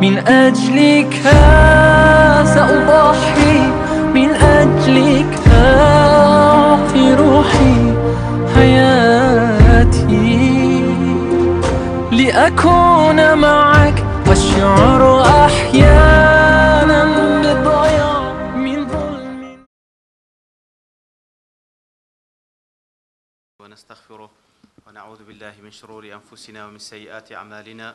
من أجلك سأضحي من أجلك أعطي روحي حياتي لأكون معك والشعر أحيانا بالضياع من ظلم ونستغفره ونعوذ بالله من شرور أنفسنا ومن سيئات أعمالنا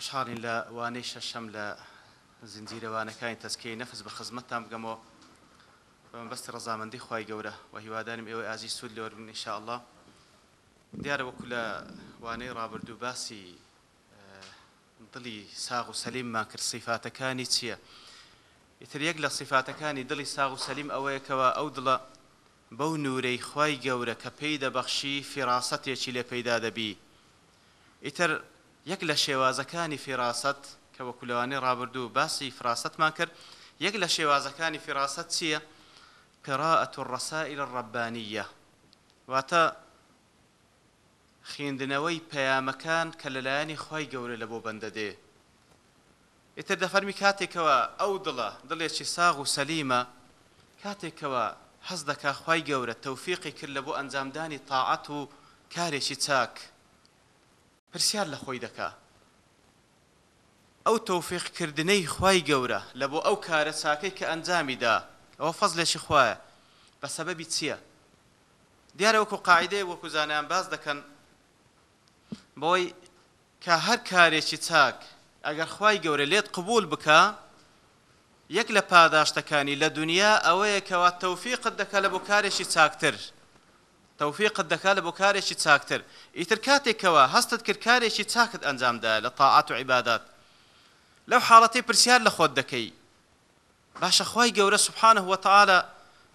خۆشحاڵین لە وانەی شەشەم لە زنجیرەوانەکانی تەسکەی نەخز بە خزمەتتان بگەمەوە بەستی ڕزامەندی خی گەورە و هیوادارم ئێوە ئازی سوود لەوە بن نیشاءله دیارە وەکو لە وانەی ڕابردوو باسی دڵی ساغ و سەلیممان کرد سیفاتەکانی چییە؟ ئیتر یەک لە سیفاتەکانی دڵی ساغ و سەلیم ئەوەیەکەوە ئەو دڵە بەو نورەی خی گەورە کە پێی دەبەخشی فراستێکی لێ پەیدا دەبی. ئیتر یەک لە شێوازەکانی فراست کە وە کولەوانی ڕابردوو باسی فراستمان کرد یەک لە شێوازەکانی فراست چییە؟ قراءة الرسائل الربانية واتە خوێندنەوەی پەیامەکان کە لەلایەنی خی گەورە لە بۆ بەندە دێ ئیتر دەفەرمی کاتێکەوە ئەو دڵە دڵێکی ساغ و سەلیمە کاتێکەوە حەز دەکا خی گەورە تەوفیقی کرد لە بۆ ئەنجامدانی تاعات و کارێکی چاک پرسیار لە خۆی دەکا ئەو تۆفیقکردنەی خی گەورە لە بۆ ئەو کارە چاکەی کە ئەنجامیدا ئەوە فەز لەشی خوایە بە سەبەبی چییە دیارە وەکو قاعدەیە وەکو زانیان باز دەکەن بۆی کە هەر کارێکی چاک ئەگەر خی گەورە لێت قبول بکە یەک لە پاداشتەکانی لە دنیا ئەوەیە کەوا تەوفیقت دەکە لە بۆ کارێکی چاکتر تەوفیقت دەکات لە بۆ کارێکی چاکتر ئیتر کاتێکەوە هەستت کرد کارێکی چاکت ئەنجامدا لە تاعات و عیبادات لەو حاڵەتی پرسیار لە خۆت دەکەی باشە خی گەورە سبحانه وتعاالە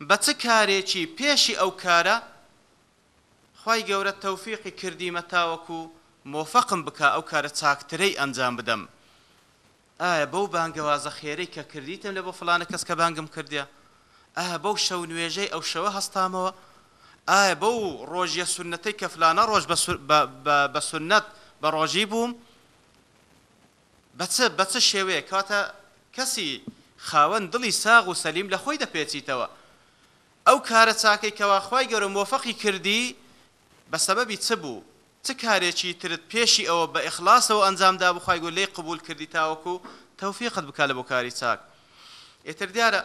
بە چ کارێکی پێشی ئەو کارە خی گەورە تەوفیقی کردیمە تاوەکو مۆفقم بکە ئەو کارە چاکترەی ئەنجام بدەم ئایا بەو بانگەوازە خێرەی کە کردیتم لە بۆ فلانە کەس کە بانگم کردیا ئا بەو شەو نوێژەی ئەو شەوە هەستامەوە ئایا بەو ڕۆژیە سنەتەی کە فلانە ڕۆژ بە سنەت بە ڕۆژی بووم بەچە بەچە شێوەیە کاتە کەسی خاوەن دڵی ساغ و سەلیم لە خۆی دەپێچیتەوە ئەو کارە چاکەی کەواخوای گەورە مۆفەقی کردی بە سەبەبی چ بوو چ کارێکی ترت پێشی ئەوە بە ئیخلاسەوە ئەنجامدا بخوای گو لێ قبول کردی تاوەکو تەوفیقت بکە لە بۆ کاری چاک ئێتر دیارە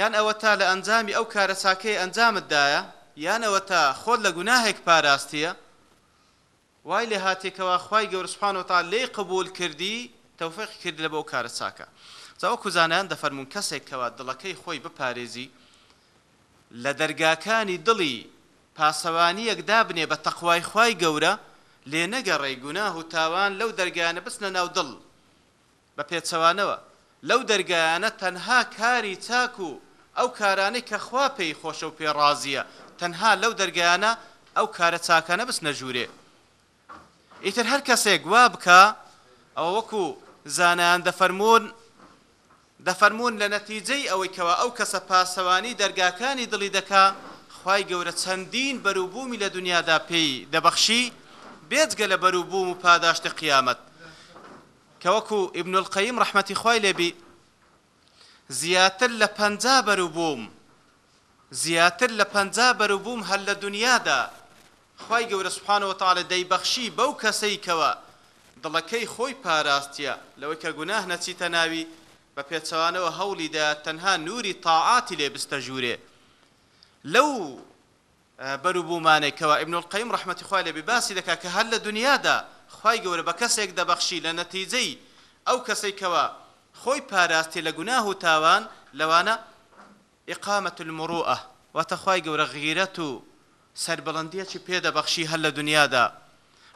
یان ئەوە تا لە ئەنجامی ئەو کارە ساکەی ئەنجامتدایە یان ئەوە تا خۆت لە گوناهێک پاراستیە وای لە هاتێکەوە خی گەورسپان و تا لێ قبول کردی تەوفق کرد لە بەو کارە ساکە زاوەکو زانیان دەفەرمون کەسێکەوە دڵەکەی خۆی بپارێزی لە دەرگاکانی دڵی پاسەوانیەک دابنێ بە تەخوای خی گەورە لێ نەگەڕێ گوناه و تاوان لەو دەرگانە بستنە ناو دڵ بە پێچەوانەوە لەو دەرگایانە تەنها کاری چاک و ئەو کارانەی کە خوا پێی خۆشە و پێڕازیە تەنها لەو دەرگیانە ئەو کارە چاکانە بس نەژوورێ ئیتر هەر کەسێک وا بکە ئەوە وەکو زانیان دەفەرمونون دەفەرمونون لە نەتیجەی ئەوەیکەوە ئەو کەسە پاسەوانی دەرگاکانی دڵی دەکا خی گەورە چەندین بەروبوومی لە دنیادا پێی دەبەخشی بێجگە لە بەروبووم و پاداشتی قیامەت کە وەکو ئبن القیم ڕحمەتی خی لێبی زیاتر لە پەنجا بەرو بووم زیاتر لە پەنجا بەرو بووم هەر لە دنیادا خی گەورە سوبحانەوە تاالە دەیبەخشی بەو کەسەیکەوە دڵەکەی خۆی پاراستیە لەوەی کە گوناه نەچیتە ناوی بە پێچەوانەوە هەوڵیدا تەنها نوری تاعاتی لێ بستە ژوورێ لەو بەروبوومانێکەوە ئبن القیم ڕحمەتی خوای لێ باسی دەکا کە هەر لە دنیادا خی گەورە بە کەسێک دەبەخشی لە نەتیجەی ئەو کەسێکەوە خۆی پاراستی لە گوناه و تاوان لەوانە ئقامەت المروءه واتەخوای گەورە غیرەت و سربڵندیەکی پێدەبەخشی هەر لە دنیادا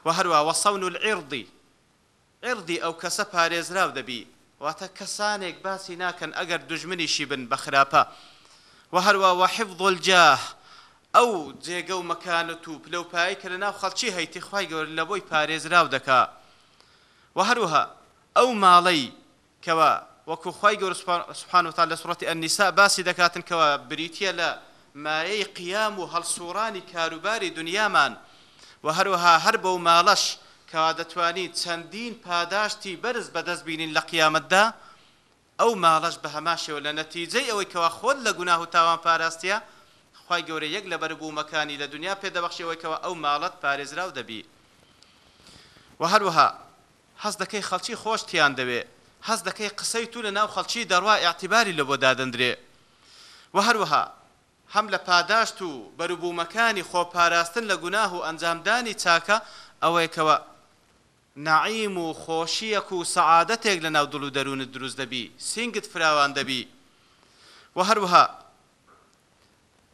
و هەروە وەسەون العێڕدی عێڕدی ئەو کەسە پارێزراو دەبی واتە کەسانێک باسی ناکەن ئەگەر دژمنیشی بن بە خراپە و هەروە وحفظ الجاه ئەو جێگە و مەکانت و پلەپایی کە لە ناو خەڵکی هەیتی خی گەور لەبۆی پارێزراو دەکا و هەروها ئەو ماڵەی کەوا وەکو خی گەور سبحان وتان لە سوڕەتی ئەنیسا باسی دەکاتن کەەوە بریتە لە مایەی قیام و هەڵسوڕانی کاروباری دنیامان و هەروەها هەر بەو ماڵەش کەوا دەتوانی چەندین پاداشتی بەرز بەدەست بینین لە قیامەتدا ئەو ماڵەش بە هەماشەوە لە نەتیجەی ئەوەی کەوا خۆت لە گوناه و تاوان پاراستە خی گەورە یەک لە بەربوومەکانی لە دنیا پێدەبەخشەوەیکەوە ئەو ماڵەت پارێزراو دەبی و هەروەها حەز دەکەی خەڵکی خۆشتیان دەوێت هەز دەکەی قسەی تو لە ناو خەڵکی دەڕوا یاعتیباری لە بۆ دادەندرێ و هەروەها هەم لە پاداشت و بەروبوومەکانی خۆپاراستن لە گوناه و ئەنجامدانی چاکە ئەوەیەکەوە نعیم و خۆشیەک و سەعادەتێک لە ناو دڵ و دەروونت دروست دەبی سنگت فراوان دەبی و هەروەها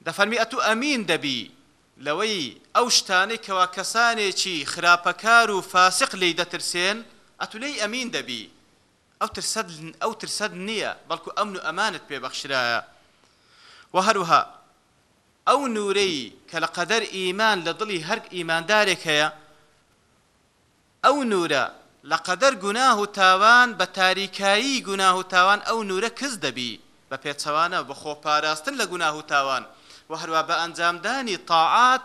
دەفەرمی ئە تو ئەمین دەبی لەوەی ئەو شتانەی کەوا کەسانێکی خراپەکار و فاسق لی دەترسێن ئەتولەی ئەمین دەبی ئەو ترسەد ئەو ترسەد نییە بەڵکو ئەمن و ئەمانت پێبەخشرایە و هەروها ئەو نورەی کە لە قەدەر ئیمان لە دڵی هەرگ ئیماندارێک هەیە ئەو نورە لە قەدەر گوناه و تاوان بە تاریکایی گوناه و تاوان ئەو نورە کەس دەبی بە پێچەوانە بە خۆپاراستن لە گوناه و تاوان و هەروە بە ئەنجامدانی تاعات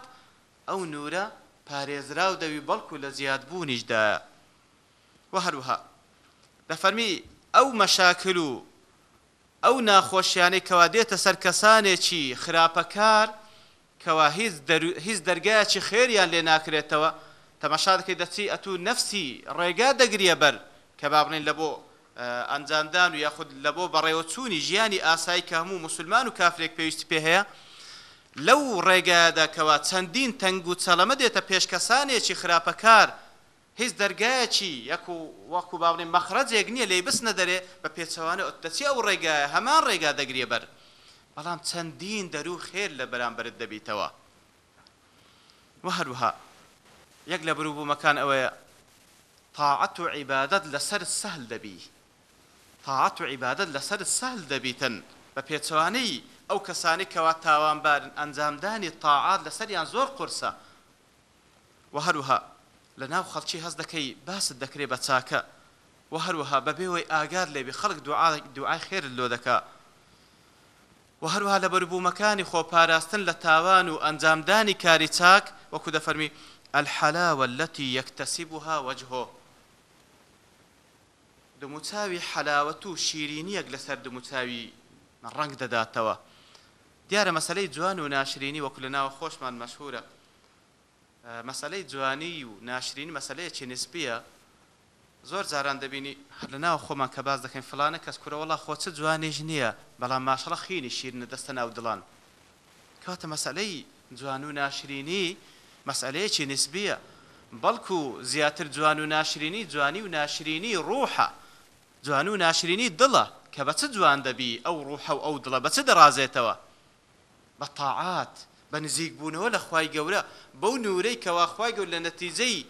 ئەو نورە پارێزرا و دەوی بەڵکو لە زیادبوونیشدا و هەروها دەفەرمی ئەو مەشاکل و ئەو ناخۆشیانەی کەوا دێتە سەر کەسانێکی خراپەکار کەوا هیچ دەرگایکی خێریان لێ ناکرێتەوە تەمەشا دەکەی دەچی ئەتوو نفسی ڕێگا دەگریە بەر کە بابنین لە بۆ ئەنجاندان و یاخود لە بۆ بەڕێوە چوونی ژیانی ئاسایی کە هەموو مسلمان و کافرێک پێویستی پێ هەیە لەو ڕێگایداکەوە چەندین تەنگ و چەلەمە دێتە پێش کەسانێکی خراپەکار هیچ دەرگایەکی یەک و وەکو باڵێ مەخرەجێک نییە لێ بس نەدەرێ بە پێچەوانە ئۆتەچی ئەو ڕێگایە هەمان ڕێگا دەگرێ بەر بەڵام چەندین دەرو خێر لە بەرامبرت دەبیتەوە و هەروها یەک لە بروبوو مەکان ئەوەیە تاعەت و عیبادەت لەسەر سەهل دەبی تاعەت و عیبادەت لەسەر سەهل دەبیتن بە پێچەوانەی ئەو کەسانی کەوا تاوانبارن ئەنجامدانی تاعات لەسەریان زۆر قرسە و هەروها لە ناو خەڵکی هەز دەکەی باست دەکرێت بە چاکە و هەروەها بەبێەوەی ئاگار لێبێ خەڵک دوعای خێر لۆ دەکا و هەروها لە بەربوومەکانی خۆپاراستن لە تاوان و ئەنجامدانی کاری چاک وەکو دەفەرمی الحەلاوە التي يكتسبها وجهه دموچاوی حەلاوەت و شیرینیەک لەسەر دموچاوی ڕنگ دەداتەوە دیارە مەسلەی جوان و ناشرینی وەکو لە ناوە خۆشمان مەشهورە مەسلەی جوانی و ناشرین مەسلەیەکی نسبیە زۆر جاران دەبینی لە ناو خۆمان کە باز دەکەین فلانە کەس کورەوەڵا خۆچە جوانیش نییە بەڵام ماشڵە خینی شیرنە دەستە ناو دڵان کاتە مەسلەی جوان و ناشرینی مەسلەیەکی نسبیە بەڵکو زیاتر جوان و ناشرینی جوانی و ناشرینی ڕوحە جوان و ناشرینی دڵە کە بەچە جوان دەبی ئەو ڕوحە و ئەو دڵە بەچە دەڕازێتەوە بە تاعات بە نزیک بوونەوە لە خی گەورە بەو نورەی کەواخوای گەور لە نەتیجەی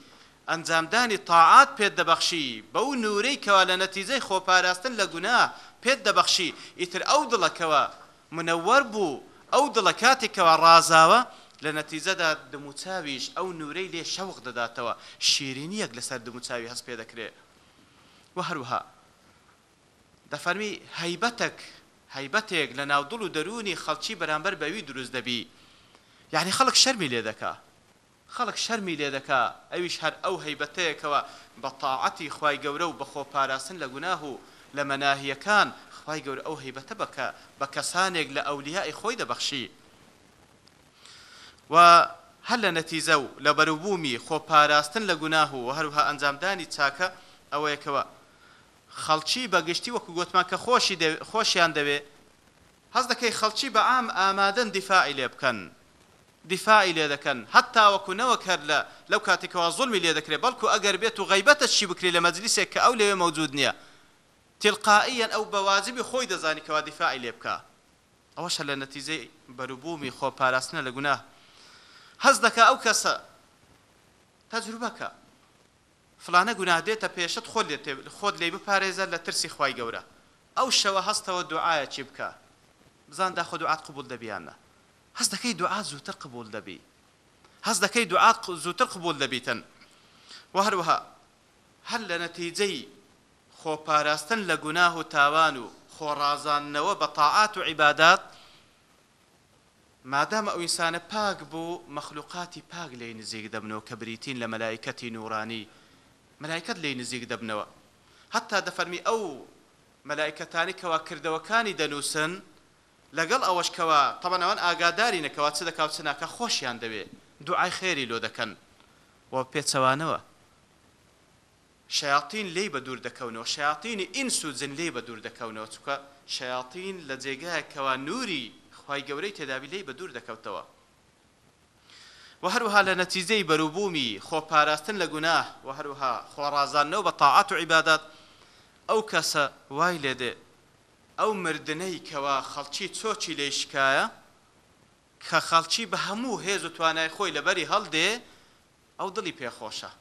ئەنجامدانی تاعات پێت دەبەخشی بەو نورەی کەوا لە نەتیجەی خۆپاراستن لە گونا پێت دەبەخشی ئیتر ئەو دڵەکەوە منەوەەر بوو ئەو دڵە کاتێکەوە ڕازاوە لە نەتیزەدا دموچاویش ئەو نورەی لێ شەوق دەداتەوە شیرینیەک لەسەر دموچاوی هەست پێ دەکرێت و هەروها دەفەرمی هەیبەتێک هەیبەتێک لە ناودڵ و دەرونی خەڵکی بەرامبەر بەوی دروست دەبی یعنی خەڵک شەرمی لێ دەکا خەڵک شەرمی لێ دەکا ئەویش هەر ئەو هەیبەتەیەکەوە بە تاعەتی خی گەورە و بەخۆ پاراستن لە گوناه و لە مەناهیەکان خی گەورە ئەو هەیبەتە بکە بە کەسانێک لە ئەولیای خۆی دەبەخشی و هەر لە نەتیزە و لە بەروبوومی خۆپاراستن لە گوناه و هەروها ئەنجامدانی چاکە ئەوەیەکەوە خەڵکی بەگشتی وەکو گوتمان کە خۆشی خۆشیان دەوێ هەز دەکەی خەڵکی بە ئام ئامادەن دیفاعی لێ بکەن دیفاعی لێ دەکەن هەتا وەکو نەوەک هەر لە لەو کاتێکەوە زڵمی لێ دەکرێت بەڵکو ئەگەر بێت و غیبەتە چی بکری لە مەجلیسێک کە ئەو لێوێ مەوجود نییە تلقائیان ئەو بەوازیبی خۆی دەزانیکەوە دیفاعی لێ بکە ئەوەش لە نەتیزەی بەروبوومی خۆپاراستنە لە گونا هەز دەکە ئەو کەسە تەجروبەکە فلانە گونا دێتە پێشت خۆ لێت خۆت لێ بپارێزە لە ترسی خی گەورە ئەو شەوە هەستەوە دوعاە چی بکە بزان داخۆ دوعات قوبول دەبیانە هەز دەکەی دوعات زووتر قبول دەبی هەز دەکەی دوعات زووتر قبول دەبیتن و هەروەها هەر لە نەتیجەی خۆپاراستن لە گوناه و تاوان و خۆڕازانەوە بە تاعات و عیبادات مادام ئەو ئینسانە پاک بوو مەخلوقاتی پاک لی نزیک دەبنەوە کە بریتین لە مەلایکەتی نورانی مەلایکەت لی نزیک دەبنەوە هەتا دەفەرمی ئەو مەلایکەتانی کەوا کردەوەکانی دەنووسن لەگەڵ ئەوەشکەوە تەبەنەوەن ئاگاداری نەکەەوە چ دەکاو چناکە خۆشیان دەوێت دوعای خێری لۆ دەکەن و پێچەوانەوە شیاطین لی بە دوور دەکەونەوە شیاطینی ئینس و جن لی بە دوور دەکەونەوە چکە شیاطین لە جێگایکەوە نووری خی گەورەی تێدابی لی بە دوور دەکەوتەوە و هەروها لە نەتیزەی بەروبوومی خۆپاراستن لە گوناه و هەروها خۆڕازانەوە بە تاعات و عیبادات ئەو کەسە وای لێدێ ئەو مردنەی کەوا خەڵکی چۆچی لێ شکایە کە خەڵکی بە هەموو هێز و توانای خۆی لەبەری هەڵدێ ئەو دڵی پێخۆشە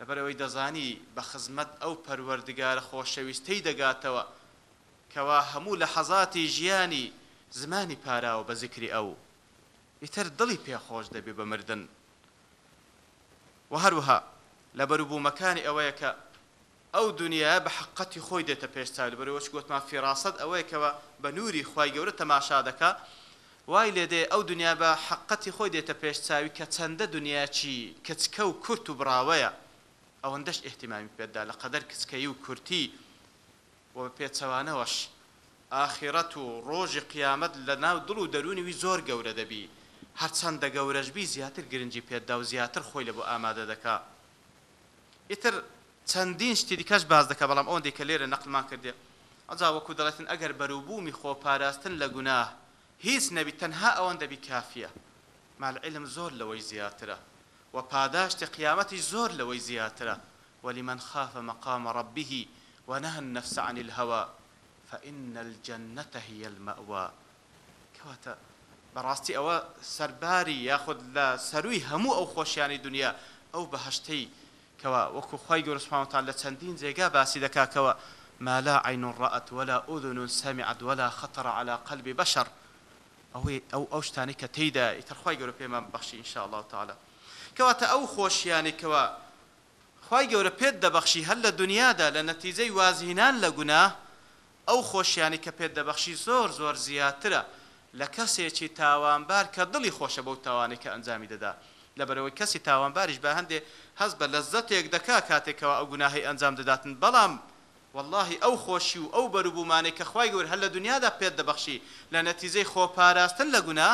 لەبەرەوەی دەزانی بە خزمەت ئەو پەروەردگارە خۆشەویستەی دەگاتەوە کەوا هەموو لە حەزاتی ژیانی زمانی پاراوە بە زیکری ئەو ئیتر دڵی پێخۆش دەبێ بە مردن و هەروها لە بەروبوومەکانی ئەوەیە کە ئەو دنیا بە حقەتی خۆی دێتە پێش چاوبەرەوەش گوتمان فیراست ئەوەیەکەوە بە نووری خی گەورە تەماشا دەکە وای لێدێ ئەو دنیا بە حقەتی خۆی دێتە پێش چاوی کە چەندە دنیاچی کچکە و کورت و براوەیە ئەوەندەش احتیمامی پێدا لە قەدەر کچکەی و کورتی و پێچەوانەوەش ئاخیرەت و ڕۆژی قیامەت لە ناو دڵ و دەرونیوی زۆر گەورە دەبی هەرچەندە گەورەشبی زیاتر گرنگی پێدا و زیاتر خۆی لە بۆ ئامادە دەکا ئیتر چەندین شتی دیکەش باز دەکە بەڵام ئەوەندێک کە لێرە نەقلمان کردێ ئەجا وەکو دەڵێتن ئەگەر بەروبوومی خۆپاراستن لە گوناه هیچ نەبی تەنها ئەوەن دەبی کافیە مالعلم زۆر لەوەی زیاترە و پاداشتی قیامەتی زۆر لەوەی زیاترە ولمن خاف مقام ربه ونهى النفس عن الهوى فإن الجنة هي المأوى کەواتە بەڕاستی ئەوە سەرباری یاخود لە سەروی هەموو ئەو خۆشیانی دنیا ئەو بەهشتەی کەوا وەکو خی گەورسپانتان لە چەندین جێگا باسی دەکاکەوە مالا عین ڕەت ولا ئودن سەمیعد ولا خطر على قلبی بەشەر ئەوەی ئەو ئەو شتانی کە تێیدا ئیترخوای گەورە پێمان بەخشی ئینشاءله تاالە کەواتە ئەو خۆشیانی کەوە خی گەورە پێت دەبەخشی هەر لە دنیادا لە نەتیجەی وازهینان لە گونا ئەو خۆشیانی کە پێت دەبەخشی زۆر زۆر زیاترە لە کەسێکی تاوانبار کە دڵی خۆشە بەو تاوانی کە ئەنجامی دەدا لە بەرەوەی کەسی تاوانباریش بە هەندێ هەز بە لەزەتێک دەکا کاتێکەوە ئەو گوناهی ئەنجام دەداتن بەڵام واللهی ئەو خۆشی و ئەو بەروبوومانێک کە خخوای گەور هەر لە دنیادا پێت دەبەخشی لە نەتیزەی خۆپاراستن لە گونا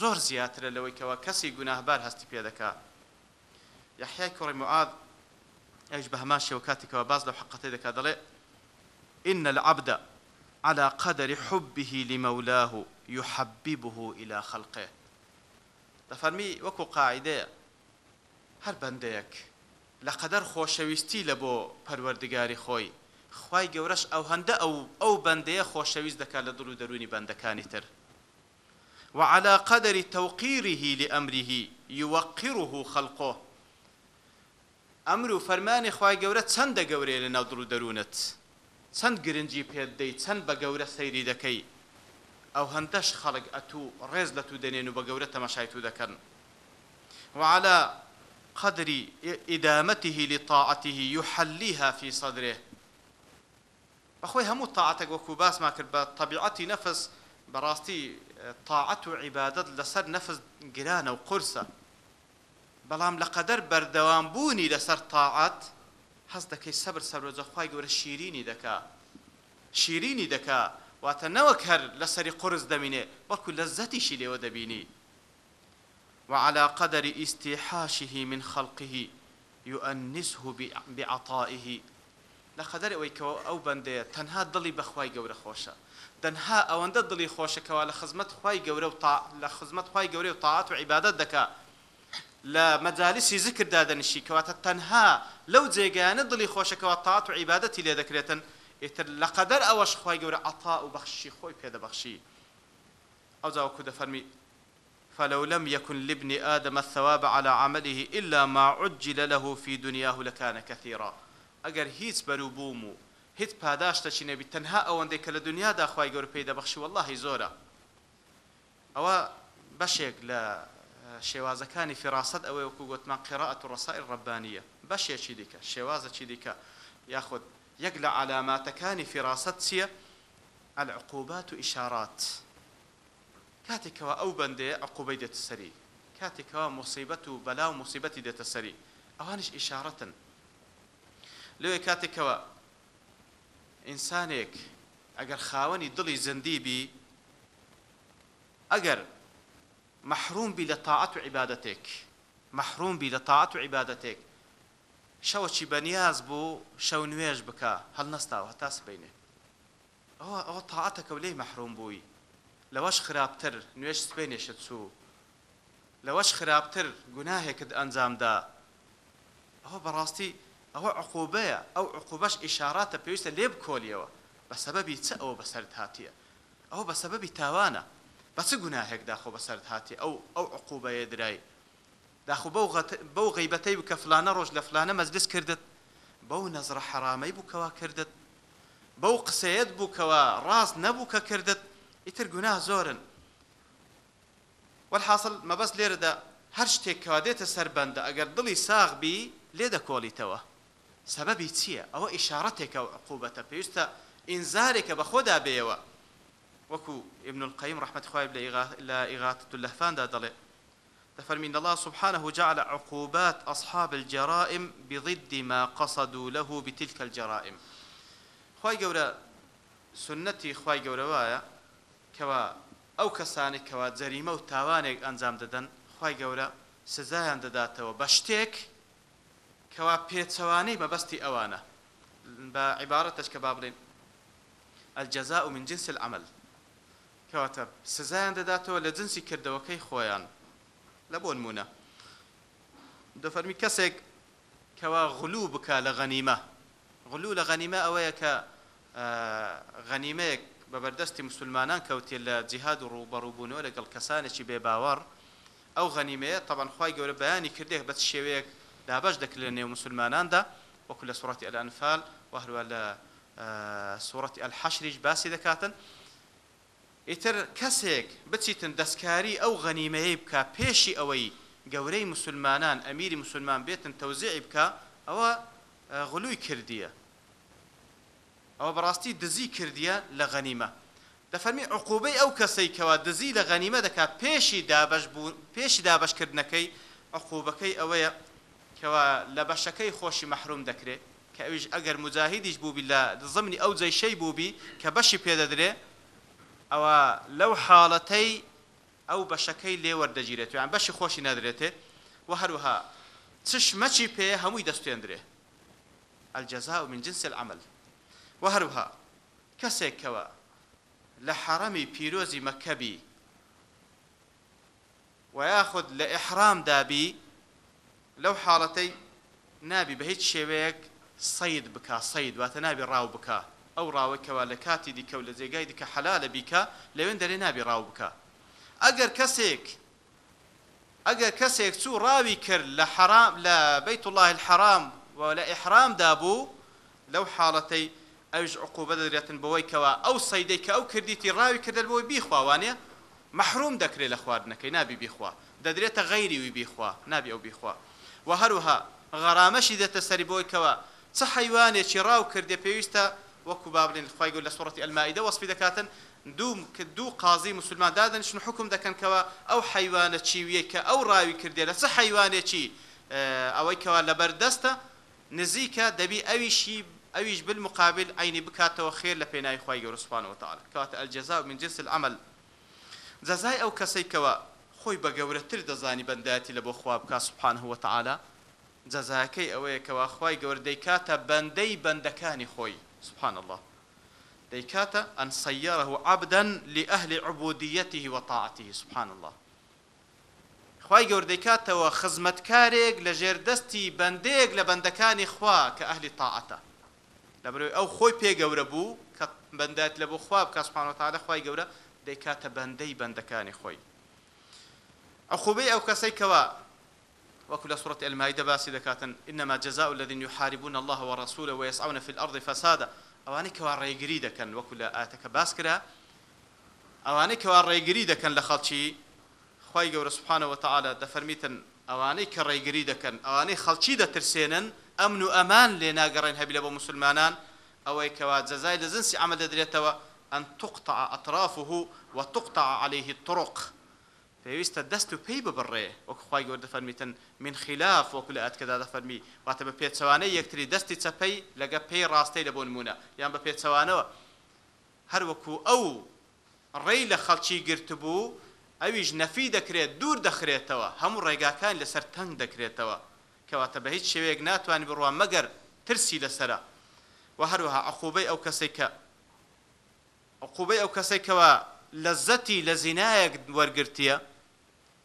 زۆر زیاترە لەوەیکەوە کەسی گوناهبار هەستی پێ دەکا یحیای کوڕی معاد ئەوش بە هەمان شێوە کاتێکەوە باز لە حقەتی دەکات دەڵێ إن العبد على قدر حبه لمولاه يحببه إلى خلقه دەفەرمی وەکو قاعدەیە هەر بەندەیەک لە قەدەر خۆشەویستی لە بۆ پەروەردگاری خۆی خی گەورەش ئەو هەندە ئەو ئەو بەندەیە خۆشەویست دەکات لە دڵ و دەرونی بەندەکانی تر وعلى قدر توقيره لأمره يوقره خلقه ئەمر و فەرمانی خی گەورە چەندە گەورەیە لە ناو دڵ و دەروونت چەند گرنگی پێدەیت چەند بە گەورە سەیری دەکەی ئەو هەندەش خەڵک ئەتوو ڕێز لە تو دەنێن و بە گەورە تەمەشای تو دەکەن وعلى قدر إدامته لطاعته يحليها في صدره بەخۆی هەموو تاعاتێک وەکو باسمان کرد بە طبیعەتی نەفس بەڕاستی تاعەت و عیبادت لەسەر نەفس گرانە و قرسە بەڵام لە قەدەر بەردەوام بوونی لەسەر تاعەت هەست دەکەی سەبر سەرۆجەخوای گەورە شیرینی دەکا شیرینی دەکا واتە نەوەک هەر لەسەری قرس دەمینێ بەڵکو لە زەتیشی لێوە دەبینی وعلى قدر استيحاشه من خلقه يؤنسه بعطائه لە خەدەر ئەوەیەوە ئەو بەندەیە تەنها دڵی بەخوای گەورە خۆشە دەنها ئەوەندە دڵی خۆشەکەەوە لە خزمەت خی گەورە و لە خزمەت خی گەورە و تاعات و عیبادت دکا لە مەجالیسی زکردا دەنشی کەواتە تەنها لەو جێگەیانە دڵی خۆشەکەەوە تاات و عیبادەتی لێ دەکرێتن ئیتر لە قەدەر ئەوەش خی گەورە عتا و بەخشی خۆی پێدەبەخشی ئەو جاوەکو دەفەرمی فلو لم يكن لابن آدم الثواب على عمله إلا ما عجل له في دنياه لكان كثيرا ئەگەر هیچ بەروبووم و هیچ پاداشتەچی نەبی تەنها ئەوەندەی کە لە دنیادا خی گەور پێی دەبخشی واللهی زۆرە ئەوە بەشێک لە شێوازەکانی فراست ئەوەی وەکو گوتمان قێراەت و ڕسای ڕبانیە بەشێکی دیکە شێوازە چی دیکە یاخود یەک لە علاماتەکانی فراست چییە؟ العقوبات و ئیشارات کاتێکەوە ئەو بەندەیە عقوبەی دێتە سەری کاتێکەوە مصیبەت و بەلا و مصیبەتی دێتە سەری ئەوانش ئیشارەتن لەوێ کاتێکەوە ئینسانێک ئەگەر خاوەنی دڵی زەندیبی ئەگەر محروم بی لە تاعات و عیباەتێک محروم بی لە تاعات و عیباەتێک شەوەکی بەنیاز بوو شەو نوێژ بکە هەڵ نەستاوە تاس بینێ ئەوە ئەوە تاعاتەکە و لەی مەحروم بووی لەوەش خراپتر نوێش سبێنێشت چوو لەوەش خراپتر گوناهێکت ئەنجامدا ئەوە بەڕاستی ئەوە عقوبەیە ئەو عقوبەش ئیشاراتە پێویستە لێ بکۆلیەوە بە سەبەبی چ ئەوە بەسرد هاتیە ئەو بە سەبەبی تاوانە بە چ گوناهێکدا خۆ بەسرد هاتی ئەو ئەو عقوبەیە درایی داخو بەو غیبەتەی بکە فلانە ڕۆژ لە فلانە مەزلس کردت بەو نەزرە حرامەی بووکەوە کردت بەو قسەیەت بووکەوە ڕاست نەبوو کە کردت ئیتر گونا زۆرن وەحاصل مەبەست لێرەدا هەر شتێکەوە دێتە سربەندە ئەگەر دڵی ساغبی لێ دەکۆڵیتەوە سەبەبی چییە؟ ئەوە ئیشارەتێکە عقوبەتە پێویستە ئینزارێکە بە خۆدا بێەوە وەکو ابن القیم ڕحمەت خوای لە ئیغات لە ئیغاتت لەفاندا دەڵێت فمن الله سبحانه جعل عقوبات أصحاب الجرائم بضد ما قصدوا له بتلك الجرائم خواي قورا سنتي خواي قورا وايا كوا أو كساني كوا جريمة وتاوانيك أنزام ددن خواي قورا سزايان دداتوا بشتيك كوا بيتواني ما بستي أوانا بعبارة تشكبابلين الجزاء من جنس العمل كواتب سزايان دداتوا لجنسي كردوكي خويان لە بۆ نمونە دەفەرمی کەسێک کەوا غلو بک لە غەنیمە غلو لە غەنیمە ئەوەیە کە غەنیمەیەک بە بەردەستی مسلمانان کەوتێ لە جیهاد و ڕوبەڕووبوونەوە لەگەڵ کەسانێکی بێباوەڕ ئەو غەنیمەیە تەبان خی گەورە بەیانی کردێک بە شێوەیەک دابش دەکرد لە نێو مسلماناندا وەکو لە سوڕەتی ئەلانفال وهروە لە سوورەتی ئەلحەشریش باسی دەکاتن ئیتر کەسێک بچیتن دەستکاری ئەو غەنیمەیە بکە پێشی ئەوەی گەورەی مسلمانان ئەمیری مسلمان بێتن تەوزیعی بکە ئەوە غلووی کردیە ئەوە بەڕاستی دزی کردیە لە غەنیمە دەفەرمی عقوبەی ئەو کەسەی کەوا دزی لە غەنیمە دەکات پێشی دابش بوون پێشی دابشکردنەکەی عقوبەکەی ئەوەیە کەوا لە بەشەکەی خۆشی مەحروم دەکرێت کە ئەویش ئەگەر مجاهیدیش بووبی لە زمنی ئەو جەیشەی بووبی کە بەشی پێدەدرێ ئەوە لەو حاڵەتەی ئەو بەشەکەی لێوەردەگیرێت یان بەشی خۆشی نادرێتێ و هەروها چشمەچی پێ هەمووی دەستێندرێ ئەلجەزا و من جنس العمل و هەروها کەسێکەوە لە حەرەمی پیرۆزی مەکەبی و یاخود لە ئحرام دابی لەو حاڵەتەی نابی بە هیچ شێوەیەک سەید بک سەید واتە نابی ڕاو بکە ئەو ڕاوەکەەوە لە کاتی دیکە و لە جێگای دیکە حەلا لە بیکە لەوێن دەرێ نابی ڕاو بکە ئەگەر کەسێک ئەگەر کەسێک چوو ڕاوی کرد لە حرام لە بیت الله الحرام و لە ئحرامدا بوو لەو حاڵەتەی ئەوش عقوبە دەدرێتن بەوەیکەوە ئەو سەیدەی کە ئەو کردیتی ڕاوی کردن بۆی بیخواوانێ مەحروم دەکرێت لە خواردنەکەی نابی بیخوا دەدرێتە غەیری وی بیخوا نابی ئەو بیخوا و هەروها غەرامەشی دێتە سەری بۆیکەوە چه حیوانێکی ڕاو کردێ پێویستە وەکو بابلین خی گەور لە سوڕەتی ئەلمایدە وەسفی دەکاتن دوو دوو قازی مسلمان دادنشن حکم دەکەنکەوە ئەو حیوانە چیویە کە ئەو ڕاوی کردێ لە چه حیوانێکی ئەوەی کەوا لەبەردەستە نزیکە دەبی ئەویشی ئەویش بالمقابل عینی بکاتەوە خێر لە پێناوی خی گەور سوپانەوە تاالە کەواتە ئەلجزا من جنس العمل جەزای ئەو کەسێکەوە خۆی بە گەورەتر دەزانی بەندایەتی لە بۆ خوا بکە سوبحان هو تعاالە جەزاکەی ئەوەیە کەوا خی گەوردەی کاتە بەندەی بەندەکانی خۆی سبحان الله ديكاتا أن صيره عبدا لأهل عبوديته وطاعته سبحان الله خوای گەور دەیکاتەوە خزمەتکارێک لە ژێردەستی بەندێک لە بەندەکانی خوا کە ئەهلی تاعەتە لەبرەوەی ئەو خۆی پێگەورە بوو کە بەندات لە بۆ خوا کەسپانەتالە خی گەورە دەیکاتە بەندەی بەندەکانی خۆی ئەخوبەی ئەو کەسەی کەەوە وەکو لە سوورەت ئەلمایدە باسی دەکاتن ئینەما جەزا و الذين يحاربون الله ورسوله ويسعون في الأرض فسادا ئەوانەی کەوا ڕێگری دەکەن وەکو لە ئاتەکە باس کرا ئەوانەی کەوا ڕێگری دەکەن لە خەڵکی خی گەورە سوبحانەوە تەعاالە دەفەرمیتن ئەوانەی کە ڕێگری دەکەن ئەوانەی خەڵکی دەترسێنن ئەمن و ئەمان لێ ناگەڕێن هەبی لە بۆ مسلمانان ئەوەی کەوا جەزای لە زنسی ئەمە دەدرێتەوە ئەن تقطع ئەطرافه وتقطع عليه الطرق پێویستە دەست و پێی ببڕێ وەکخوای گەور دەفەرمیتن من خلاف وەکو لە ئەتکەدا دەفەرمی واتە بە پێچەوانەی یەکتری دەستی چەپەی لەگە پێی ڕاستەی لە بۆ نمونە یان بە پێچەوانەوە هەر وەکو ئەو ڕێی لە خەڵکی گرتبوو ئەویش نەفی دەکرێت دوور دەخرێتەوە هەموو ڕێگاکان لەسەر تەنگ دەکرێتەوە کەواتە بە هیچ شێوەیەک ناتوانانی بڕوان مەگەر ترسی لەسرە و هەروەها عقوبەی ئەو کەسێک کە عقوبەی ئەو کەسێکەوە لەزەتی لە زینایەک وەرگرتیە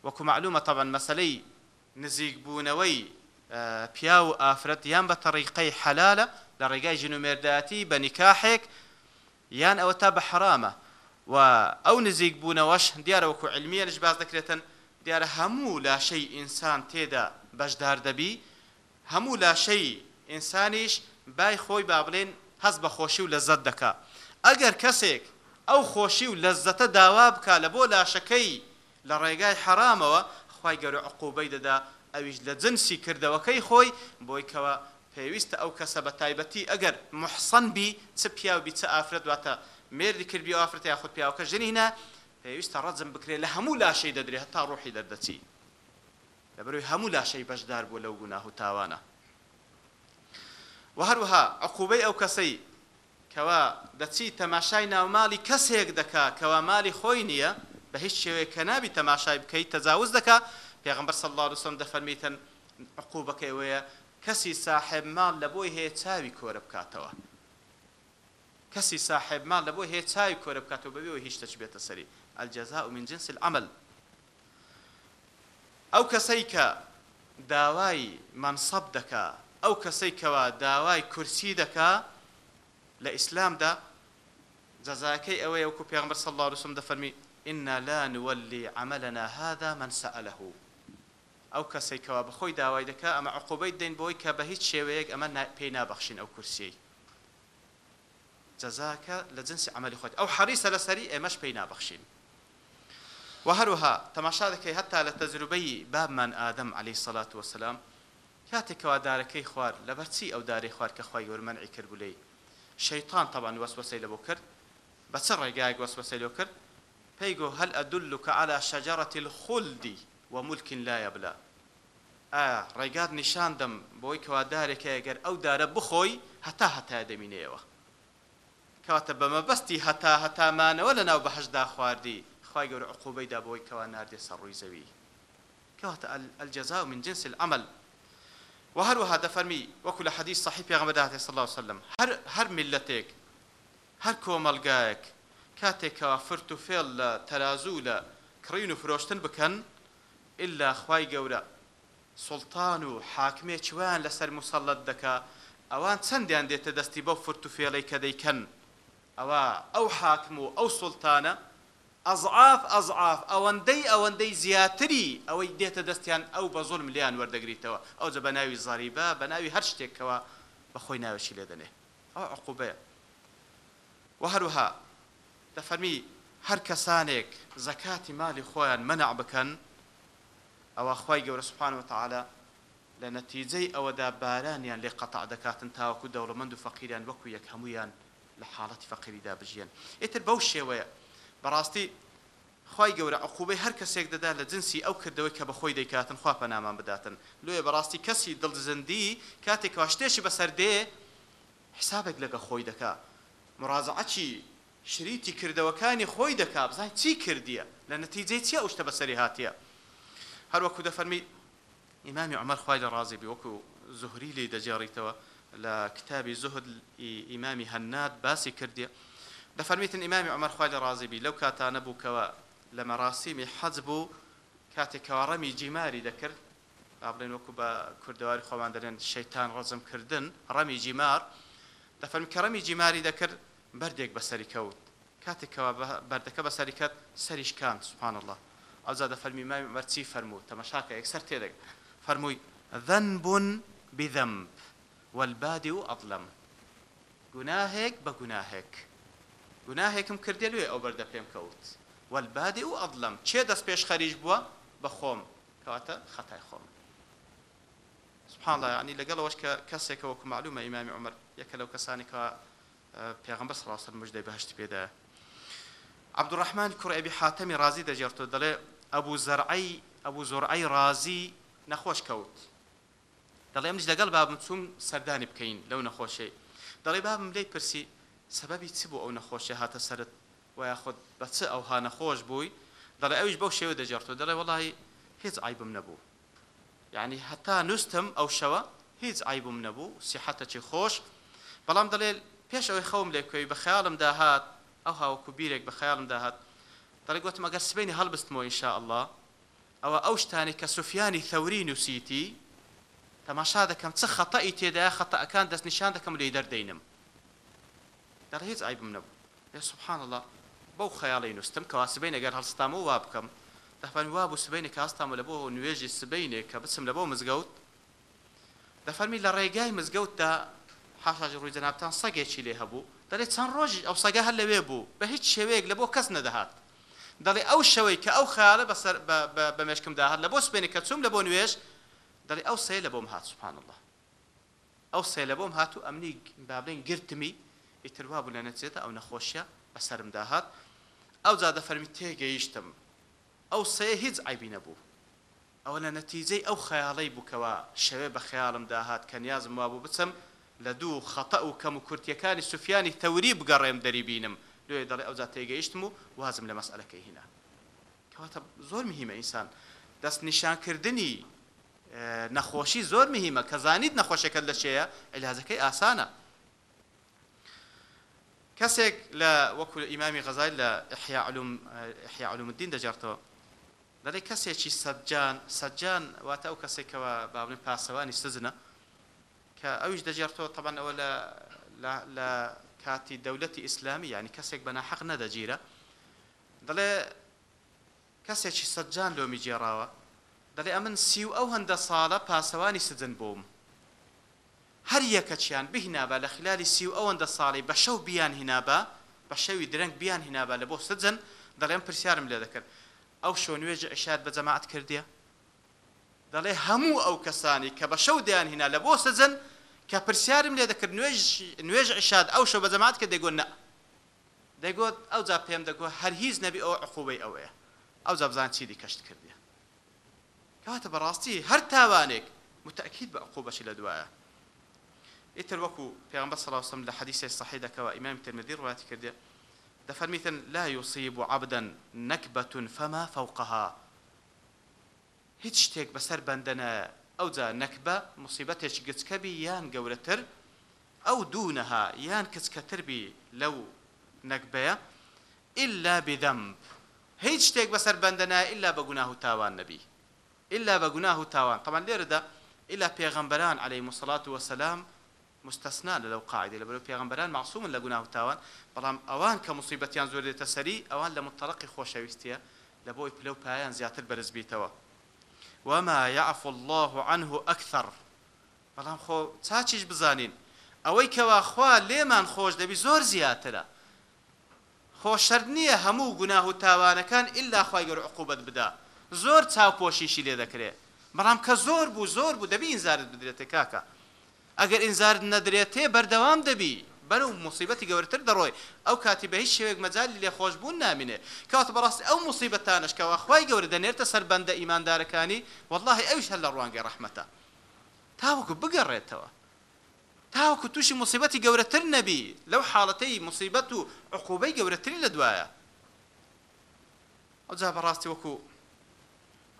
وەکو معلومە طبعا مەسلەی نزیک بوونەوەی پیا و ئافرەت یان بە تەڕیقەی حەلالە لە ڕێگای ژنومێرداتی بە نیکاحێک یان ئەوە تا بە حرامە و ئەو نزیک بوونەوەش دیارە وەکو علمیەش باز دەکرێتن دیارە هەموو لاشەی ئینسان تێدا بەشدار دەبی هەموو لاشەی ئینسانیش بای خۆی با بڵێن هەست بە خۆشی و لەزەت دەکا ئەگەر کەسێک ئەو خۆشی و لەزەتە داوا بکە لە بۆ لاشەکەی لە ڕێگای حرامەوە خی گەورە عقوبەی دەدا ئەویش لە جنسی کردەوەکەی خۆی بۆی کەوە پێویستە ئەو کەسە بە تایبەتی ئەگەر محسن بی چ پیاوبی چ ئافرەت واتە مێردی کردی ئافرەت یا خود پیاوکە ژنینە پێویستە ڕەزم بکرێت لە هەموو لاشەی دەدرێت هەتا ڕۆحی دەردەچی لەبەروی هەموو لاشەی بەشدار بوو لەو گوناه و تاوانە و هەروها عقوبەی ئەو کەسەی کەوا دەچی تەماشای ناوماڵی کەسێک دەکا کەوا مالی خۆی نییە بە هیچ شێوەیە کە نابی تەماشای بکەیت تەزاوز دکا پێغمبەر صلی الله علیه وسلم دەفەرمیتن عقوبەکە ئەوەیە کەسی صاحب ماڵ لە بۆی هەیە چاوی کۆرە بکاتەوە کەسی صاحب ماڵ لە بۆی هەیە چاوی کۆرە بکاتەوە بەبێەوە هیچ تەچ بێتە سەری الجەزاء من جنس العمل ئەو کەسەی کە داوای منصب دکا ئەو کەسەی کەوا داوای کورسی دکا لە ئیسلامدا جەزاکەی ئەوەیە وەکو پێغمبەر صلی الله علیه وسلم دەفەرمی ئنا لا نولي عملنا هذا من سأله ئەو کەسێک کەوا بەخۆی داوای دەکە ئەمە عقوبەی دەین بۆی کە بە هیچ شێوەیەک ئەمە پێی نابەخشین ئەو کورسی جەزاکە لە جنسی عملی خۆت ئەو حەریسە لەسەری ئێمەش پێی نابەخشین و هەروها تەماشا دەکەی هەتا لە تەجروبەی بابمان ئادەم علی سەلات وسلام کاتێکەوە دارەکەی خوار لەبەر چی ئەو دارەی خوار کە خخوای گەورمەنعی کردبووی شەیتان تەوان وەسوەسی لەبوو کرد بە چه ڕێگایك وەسوەسی لەو کرد پێیگۆ هەل ئەدلوکە على شەجارەتی الخلدی و ملکن لا یبلا ڕێگات نیشان دەم بۆی کەوا دارێکە ئەگەر ئەو دارە بخۆی هەتا هەتا دەمینەوە کەواتە بەمەبەستی هەتا هەتامانەوە لە ناو بەهشدا خواردی خی گەور عقوبەیدا بۆی کەوا ناردێ سەڕووی زەوی کەواتە الجزاء من جنس العمل وهروها دەفەرمی وەکو لە حەدیث صحیح پێغەمبەر صلی الله عليه وسلم هەر هەر ملتێک هەر کۆمەلگایەک کاتێکەوە فرت و فێڵ لە تەرازوو لە کڕین و فرۆشتن بکەن ئللا خی گەورە سڵتان و حاکمێ چوان لەسەر مسەڵت دەکا ئەوان چەندیان دێتە دەستی بەو فرت و فێڵەی کە دەیکەن ئەوە ئەو حاکم و ئەو سڵتانە ئەزعاف ئەزعاف ئەوەندەی ئەوەندەی زیاتری ئەوەی دێتە دەستیان ئەو بە زۆلم لیان وەردەگریتەوە ئەو جە بە ناوی زاریبە بە ناوی هەر شتێکەوە بەخۆی ناوەشی لێدەنێ ئەو عقوبەیە وهروها دەفەرمی هەر کەسانێک زەکاتی مالی خۆیان منع بکەن ئەوە خی گەورە سوپان وتعاالە لە نەتیجەی ئەوەدا بارانیان لێ قەتع دەکاتن تاوەکو دەوڵەمەند و فەقیریان وەکو یەک هەمویان لە حاڵەتی فەقیریدا بژیان ئێتر بەو شێوەیە بەڕاستی خی گەورە ئەخوبەی هەر کەسێک دەدا لە جنسی ئەو کردەوەی کە بەخۆی دەیکاتن خوا پەنامان بداتن لێ بەڕاستی کەسی دڵزندی کاتێک واشتێشی بەسەردێ حسابێک لەگە خۆی دەکا مڕازعەچی شریتی کردەوەکانی خۆی دەکا بزای چی کردیە لە نەتیجەی چیە ئەوشتە بەسەری هاتیە هەروەکو دەفەرمی ئیمامی عمەر خوای لە ڕازی بی وەکو زهری لی دەجێڕیتەوە لە کتابی زهد ئیمامی هەنات باسی کردیە دەفەرمیتن ئیمامی عمەر خوای لە ڕازی بی لەو کاتانە بووکەوە لە مەراسیمی حەز بوو کاتێکەوە ڕەمی جیماری دەکرد بابلێن وەکو بە کوردەواری خۆمان دەرێن شەیتان ڕزم کردن ڕەمی جیمار دەفەرمی کە ڕەمی جیماری دەکرد بردێک بەسەری کەوت کاتێکەوە بەردەکە بەسەری کەت سەریشکان سوپان الله ئازادە فەرمی مای مەرچی فەرموو تەمەشاکە یەکسەر تێدەک فەرمووی ذنبون بذنب والبادی و ئەظلم گوناهێک بە گوناهێک گوناهێکم کردێ لێ ئەو بەردە پێم کەوت والبادی و ئەظلم چێ دەست پێش خەریش بووە بە خۆم کەواتە خەتای خۆم سبحان الله ینی لەگەڵەوەش کە کەسێکەوە معلومە ئیمامی عمر یەکە لەو کەسانێکەوە پێغمبەر سراسەر مژدەی بەهشت پێدا عبدوڕحمان کوڕێبی حاتەمی رازی دەجێرتۆ دەڵێ ئەبوو زەرعی ئەبوو زۆرعی رازی نەخۆش کەوت دەڵێ ئەمش لەگەڵ بابم چوم سەردانی بکەین لەو نەخۆشەی دەڵێ بابم لی پرسی سەبەبی چ بوو ئەو نەخۆشی هاتە سرت و یاخۆت بە چ ئەوها نەخۆش بووی دەڵێ ئەویش بەو شێوە دەجێرتۆ دەڵێ وڵی هیچ ئایبم نەبوو یعنی هەتا نووسم ئەو شەوە هیچ ئایبم نەبوو سیحەتەکی خۆش بەڵام دەڵێ پێش ئەوەی خەوم لێکوێی بە خەیاڵم داهات ئەو هاوکو بیرێک بە خەیاڵم داهات دەڵی گوتم ئەگەر سبینی هەڵبستمەوە ئینشاء الله ئەوە ئەو شتانی کە سوفیانی ثەوری نووسیتی تەماشا دەکەم چه خەتەی تێدا خەتەکان دەستنیشان دەکەم لێ دەردەینم دەڵ هیچ ئایبم نەبوو لێ سبحان الله بەو خەیاڵی نووسم کەوا سبین ئەگەر هەڵستام و وا بکەم دەفەن وا بوو سبینی کاستامە لە بۆ نوێژی سبینێ کە بچم لە بۆ مزگەوت دەفەرمی لە ڕێگای مزگەوتدا حافاژ ڕووی جەنابان سەگێکی لێ هەبوو دەڵێ چەند ڕۆژی ئەو سەگە هەر لەوێ بوو بە هیچ شێوەیەک لە بۆ کەس نەدەهات دەڵێ ئەو شەوەی کە ئەو خیاڵە بەسەر بە مێشکم داهات لە بۆ سبێنی کە چوم لە بۆ نوێش دەڵێ ئەو سێ لە بۆم هات سوپان الله ئەو سێ لە بۆم هاتوو ئەمنی بابلین گرتمی ئیتروا بوو لە نەچێتە ئەو نەخۆشیە بەسرم داهات ئەو جادە فەرمی تێگەیشتم ئەو سێ هیچ ئایبی نەبوو ئەوە لە نەتیجەی ئەو خەیاڵەی بووکەوە شەوێ بە خەیاڵم داهات کە نیازم وا بوو بچم لە دوو خەتە و کەم و کورتیەکانی سوفیانی تەوری بگەڕێم دەریبینم لێ دەڵێ ئەوزا تێگەیشتم و وازم لە مەسئلەکەی هینا کەواتە زۆر مهمە ئینسان دەست نیشانکردنی نەخۆشی زۆر مهمە کە زانیت نەخۆشەکەت لە شەیە ئەلازەکەی ئاسانە کەسێک لە وەکو ئیمامی غەزای لە حیاعلومدین دەجارتەوە دەڵێ کەسێکی سەجان سەجان واتە ئەو کەسێکەوە بابنی پاسەوانی سزنە کە ئەویش دەجێرتەوە تەبان ئەوە لە کاتی دەولەتی ئیسلامی ینی کەسێک بە ناحق نەدەگیرە دەڵێ کەسێکی سەرجان لۆمی جێراوە دەڵێ ئەمن سی و ئەو هەندە ساڵە پاسەوانی سدن بووم هەر یەکە چیان بهینابە لە خلالی سی و ئەوەندە ساڵی بە شەو بیان هینابە بە شەوی درەنگ بیان هینابە لە بۆ سدن دەڵێم پرسیارم لێ دەکرد ئەو شۆ نوێژ ئەشاد بە جەماعت کردیە دەڵێ هەموو ئەو کەسانی کە بە شەو دیان هینا لە بۆ سزن کە پرسیارم لێ دەکرد نوێژ عشاد ئەو شە بە جەمات کە دەگۆن نە دەگوت ئەو جا پێم دەگوت هەر هیچ نەبی ئەو عقوبەی ئەوەیە ئەو جابزان چیدی کەشت کردی کەواتە بەڕاستی هەر تاوانێک متأكید بە عقوبەشی لە دوایە ئیتر وەکو پێغمبەر صلی الله علیه لە حدیثی صحیح دەکەوە ئیمام ترمذی روایت کردی دەفەرمیتن لا يصيب عبدا نكبة فما فوقها هیچ شتێک بەسەر بەندەنە ئەو جا نەکبە مصیبەتێک گچکەبی یان گەورەتر ئەو دوونەها یان کچکەتربی لەو نەکبەیە ئللا بدەمب هیچ شتێک بەسەر بەندەنایە ئللا بە گوناه و تاوان نەبی ئللا بە گوناه و تاوان تەمان لێرەدا ئللا پێغەمبەران عليه مسلات وەسەسلام مستەسنا لە لەو قاعدی لە بەرەو پێغمبەران معسوومن لە گوناه و تاوان بەڵام ئەوان کە مصیبەتیان زۆر دێتە سەری ئەوان لە متتەڕقی خۆشەویستە لە بۆی پلە و پایان زیاتر بەرزبییتەوە وما يعفو الله عنه أكثر بەڵام خۆ چاچیش بزانین ئەوەی کەواخوا لێمان خۆش دەبی زۆر زیاترە خۆشەر نییە هەموو گوناه و تاوانەکان ئللا خی گەر عقوبەت بدا زۆر چاوپۆشیشی لێ دەکرێت بەڵام کە زۆر بوو زۆر بوو دەبی ئینزارت بدرێتێ کاکە ئەگەر ئینزارت نەدرێت تێ بەردەوام دەبی بەر و مصیبەتی گەورەتر دەڕۆی ئەو کاتی بە هیچ شێوێک مەجای لێ خۆشببوون نامینێ کاتە بەڕاستی ئەو مصیبەتانش کەەوە خی گەورە دەنێتە سەر بەندە ئیماندارەکانی واللهی ئەوش هەر لە ڕوانگە ڕحمەتە تاوەکو بگەڕێتەوە تاوەکو تووشی مصیبەتی گەورەتر نەبی لەو حاڵەتەی مصیبەت و عقوبەی گەورەتری لە دوایە ئەوجا بەڕاستی وەکو